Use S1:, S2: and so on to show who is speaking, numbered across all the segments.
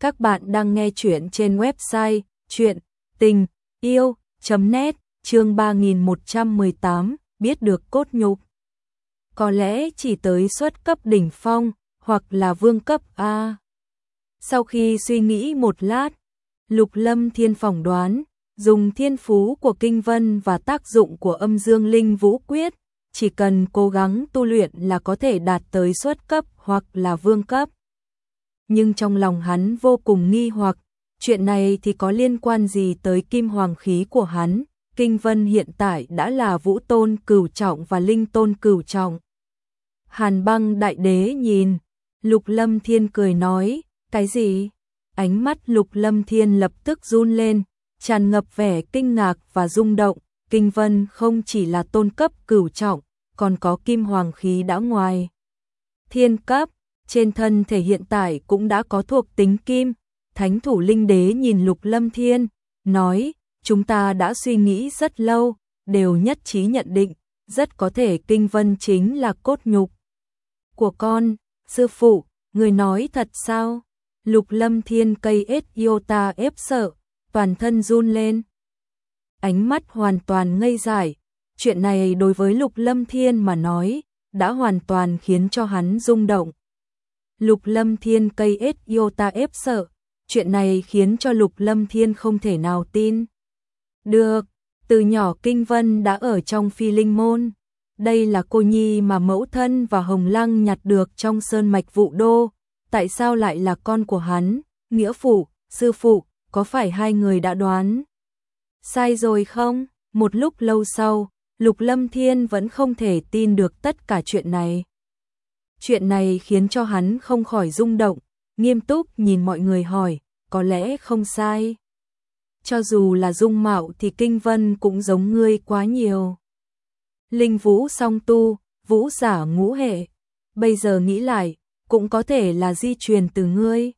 S1: Các bạn đang nghe chuyện trên website chuyện tình yêu.net chương 3118 biết được cốt nhục. Có lẽ chỉ tới xuất cấp đỉnh phong hoặc là vương cấp A. Sau khi suy nghĩ một lát, Lục Lâm Thiên phỏng đoán, dùng thiên phú của kinh vân và tác dụng của âm dương linh vũ quyết, chỉ cần cố gắng tu luyện là có thể đạt tới xuất cấp hoặc là vương cấp nhưng trong lòng hắn vô cùng nghi hoặc, chuyện này thì có liên quan gì tới kim hoàng khí của hắn, kinh vân hiện tại đã là vũ tôn cửu trọng và linh tôn cửu trọng. Hàn băng đại đế nhìn, lục lâm thiên cười nói, cái gì? Ánh mắt lục lâm thiên lập tức run lên, tràn ngập vẻ kinh ngạc và rung động, kinh vân không chỉ là tôn cấp cửu trọng, còn có kim hoàng khí đã ngoài. Thiên cấp, trên thân thể hiện tại cũng đã có thuộc tính kim. Thánh thủ linh đế nhìn lục lâm thiên, nói, chúng ta đã suy nghĩ rất lâu, đều nhất trí nhận định, rất có thể kinh vân chính là cốt nhục của con, sư phụ, người nói thật sao? Lục lâm thiên cây ết iota ép sợ, toàn thân run lên. Ánh mắt hoàn toàn ngây dại, chuyện này đối với lục lâm thiên mà nói, đã hoàn toàn khiến cho hắn rung động. Lục Lâm Thiên cây ết ta ép sợ, chuyện này khiến cho Lục Lâm Thiên không thể nào tin. Được, từ nhỏ Kinh Vân đã ở trong phi linh môn. Đây là cô nhi mà mẫu thân và Hồng Lăng nhặt được trong sơn mạch vụ đô. Tại sao lại là con của hắn? Nghĩa phụ, sư phụ, có phải hai người đã đoán? Sai rồi không? Một lúc lâu sau, Lục Lâm Thiên vẫn không thể tin được tất cả chuyện này. Chuyện này khiến cho hắn không khỏi rung động, nghiêm túc nhìn mọi người hỏi, có lẽ không sai. Cho dù là dung mạo thì kinh vân cũng giống ngươi quá nhiều. Linh vũ song tu, vũ giả ngũ hệ. Bây giờ nghĩ lại, cũng có thể là di truyền từ ngươi.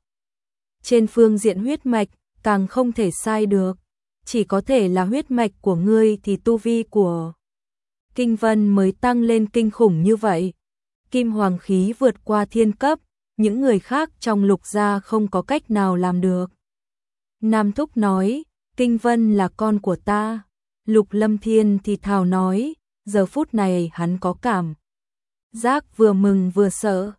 S1: Trên phương diện huyết mạch, càng không thể sai được. Chỉ có thể là huyết mạch của ngươi thì tu vi của kinh vân mới tăng lên kinh khủng như vậy kim hoàng khí vượt qua thiên cấp, những người khác trong lục gia không có cách nào làm được. Nam Thúc nói, Kinh Vân là con của ta. Lục Lâm Thiên thì thào nói, giờ phút này hắn có cảm. Giác vừa mừng vừa sợ.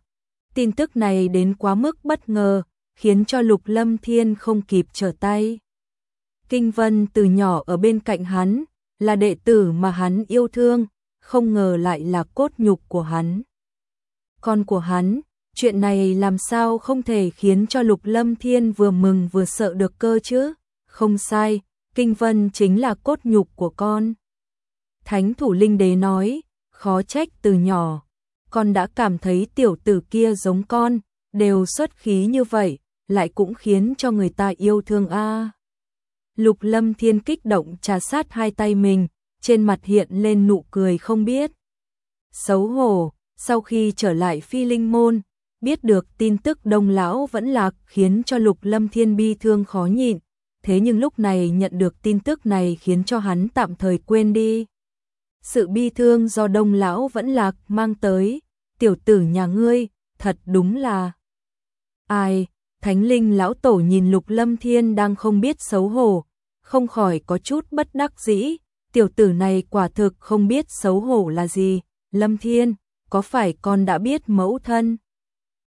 S1: Tin tức này đến quá mức bất ngờ, khiến cho Lục Lâm Thiên không kịp trở tay. Kinh Vân từ nhỏ ở bên cạnh hắn, là đệ tử mà hắn yêu thương, không ngờ lại là cốt nhục của hắn con của hắn, chuyện này làm sao không thể khiến cho Lục Lâm Thiên vừa mừng vừa sợ được cơ chứ? Không sai, Kinh Vân chính là cốt nhục của con. Thánh thủ linh đế nói, khó trách từ nhỏ, con đã cảm thấy tiểu tử kia giống con, đều xuất khí như vậy, lại cũng khiến cho người ta yêu thương a. Lục Lâm Thiên kích động trà sát hai tay mình, trên mặt hiện lên nụ cười không biết. Xấu hổ, sau khi trở lại phi linh môn, biết được tin tức đông lão vẫn lạc khiến cho lục lâm thiên bi thương khó nhịn, thế nhưng lúc này nhận được tin tức này khiến cho hắn tạm thời quên đi. Sự bi thương do đông lão vẫn lạc mang tới, tiểu tử nhà ngươi, thật đúng là... Ai, thánh linh lão tổ nhìn lục lâm thiên đang không biết xấu hổ, không khỏi có chút bất đắc dĩ, tiểu tử này quả thực không biết xấu hổ là gì, lâm thiên có phải con đã biết mẫu thân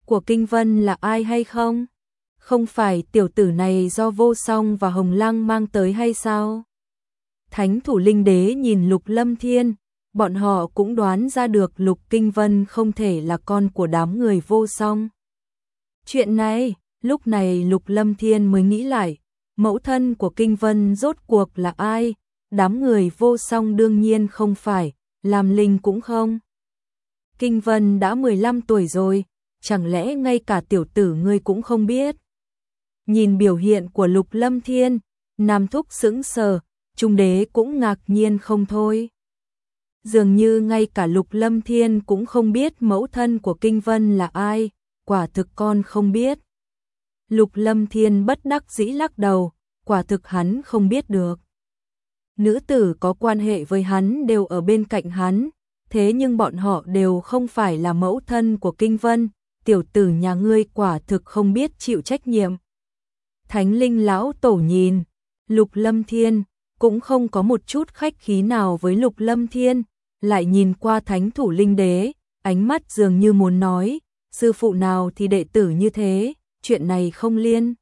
S1: của Kinh Vân là ai hay không? Không phải tiểu tử này do vô song và hồng lăng mang tới hay sao? Thánh thủ linh đế nhìn lục lâm thiên, bọn họ cũng đoán ra được lục kinh vân không thể là con của đám người vô song. Chuyện này, lúc này lục lâm thiên mới nghĩ lại, mẫu thân của kinh vân rốt cuộc là ai? Đám người vô song đương nhiên không phải, làm linh cũng không. Kinh Vân đã 15 tuổi rồi, chẳng lẽ ngay cả tiểu tử ngươi cũng không biết? Nhìn biểu hiện của Lục Lâm Thiên, Nam Thúc sững sờ, Trung Đế cũng ngạc nhiên không thôi. Dường như ngay cả Lục Lâm Thiên cũng không biết mẫu thân của Kinh Vân là ai, quả thực con không biết. Lục Lâm Thiên bất đắc dĩ lắc đầu, quả thực hắn không biết được. Nữ tử có quan hệ với hắn đều ở bên cạnh hắn, thế nhưng bọn họ đều không phải là mẫu thân của Kinh Vân, tiểu tử nhà ngươi quả thực không biết chịu trách nhiệm. Thánh linh lão tổ nhìn, Lục Lâm Thiên, cũng không có một chút khách khí nào với Lục Lâm Thiên, lại nhìn qua thánh thủ linh đế, ánh mắt dường như muốn nói, sư phụ nào thì đệ tử như thế, chuyện này không liên.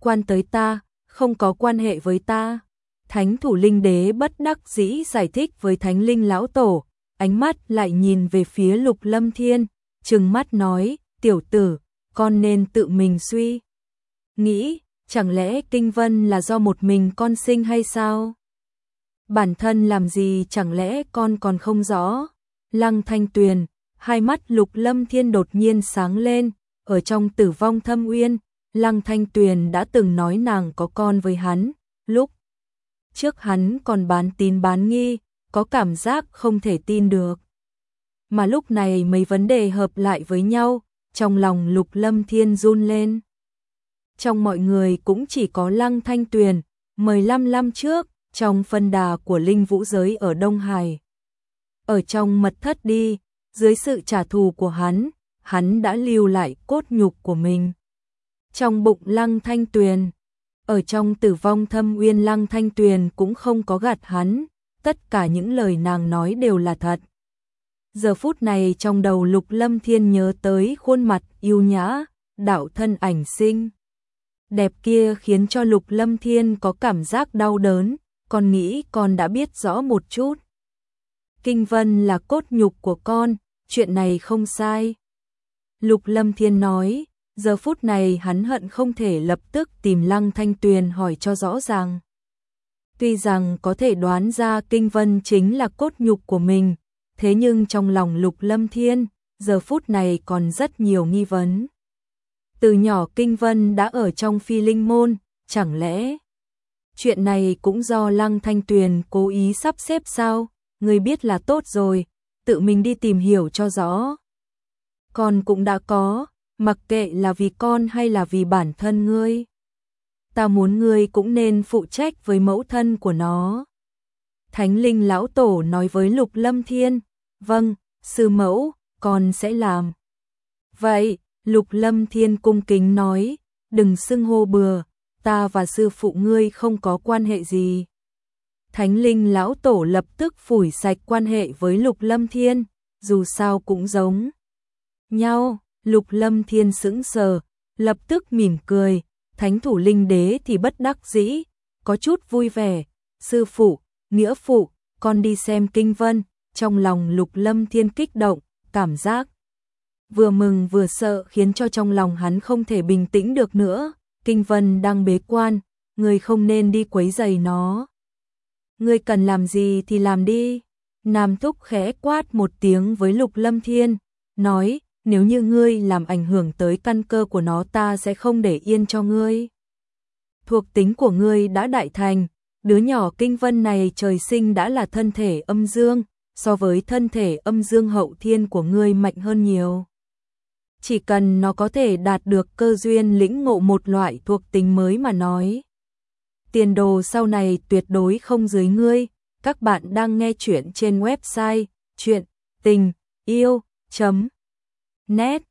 S1: Quan tới ta, không có quan hệ với ta. Thánh thủ linh đế bất đắc dĩ giải thích với thánh linh lão tổ, ánh mắt lại nhìn về phía lục lâm thiên, trừng mắt nói, tiểu tử, con nên tự mình suy. Nghĩ, chẳng lẽ kinh vân là do một mình con sinh hay sao? Bản thân làm gì chẳng lẽ con còn không rõ? Lăng thanh tuyền, hai mắt lục lâm thiên đột nhiên sáng lên, ở trong tử vong thâm uyên, lăng thanh tuyền đã từng nói nàng có con với hắn, lúc trước hắn còn bán tín bán nghi, có cảm giác không thể tin được. Mà lúc này mấy vấn đề hợp lại với nhau, trong lòng lục lâm thiên run lên. Trong mọi người cũng chỉ có lăng thanh tuyền, 15 năm trước, trong phân đà của linh vũ giới ở Đông Hải. Ở trong mật thất đi, dưới sự trả thù của hắn, hắn đã lưu lại cốt nhục của mình. Trong bụng lăng thanh tuyền, ở trong tử vong thâm uyên lăng thanh tuyền cũng không có gạt hắn, tất cả những lời nàng nói đều là thật. Giờ phút này trong đầu lục lâm thiên nhớ tới khuôn mặt yêu nhã, đạo thân ảnh sinh. Đẹp kia khiến cho lục lâm thiên có cảm giác đau đớn, con nghĩ con đã biết rõ một chút. Kinh vân là cốt nhục của con, chuyện này không sai. Lục lâm thiên nói, giờ phút này hắn hận không thể lập tức tìm lăng thanh tuyền hỏi cho rõ ràng. Tuy rằng có thể đoán ra kinh vân chính là cốt nhục của mình, thế nhưng trong lòng lục lâm thiên, giờ phút này còn rất nhiều nghi vấn. Từ nhỏ kinh vân đã ở trong phi linh môn, chẳng lẽ chuyện này cũng do lăng thanh tuyền cố ý sắp xếp sao, người biết là tốt rồi, tự mình đi tìm hiểu cho rõ. Con cũng đã có, mặc kệ là vì con hay là vì bản thân ngươi ta muốn ngươi cũng nên phụ trách với mẫu thân của nó. Thánh linh lão tổ nói với Lục Lâm Thiên, vâng, sư mẫu, con sẽ làm. Vậy, Lục Lâm Thiên cung kính nói, đừng xưng hô bừa, ta và sư phụ ngươi không có quan hệ gì. Thánh linh lão tổ lập tức phủi sạch quan hệ với Lục Lâm Thiên, dù sao cũng giống nhau. Lục Lâm Thiên sững sờ, lập tức mỉm cười, thánh thủ linh đế thì bất đắc dĩ, có chút vui vẻ, sư phụ, nghĩa phụ, con đi xem kinh vân, trong lòng lục lâm thiên kích động, cảm giác vừa mừng vừa sợ khiến cho trong lòng hắn không thể bình tĩnh được nữa, kinh vân đang bế quan, người không nên đi quấy giày nó. Người cần làm gì thì làm đi. Nam Thúc khẽ quát một tiếng với Lục Lâm Thiên, nói, nếu như ngươi làm ảnh hưởng tới căn cơ của nó ta sẽ không để yên cho ngươi. Thuộc tính của ngươi đã đại thành, đứa nhỏ kinh vân này trời sinh đã là thân thể âm dương, so với thân thể âm dương hậu thiên của ngươi mạnh hơn nhiều. Chỉ cần nó có thể đạt được cơ duyên lĩnh ngộ một loại thuộc tính mới mà nói. Tiền đồ sau này tuyệt đối không dưới ngươi, các bạn đang nghe chuyện trên website chuyện tình yêu.com net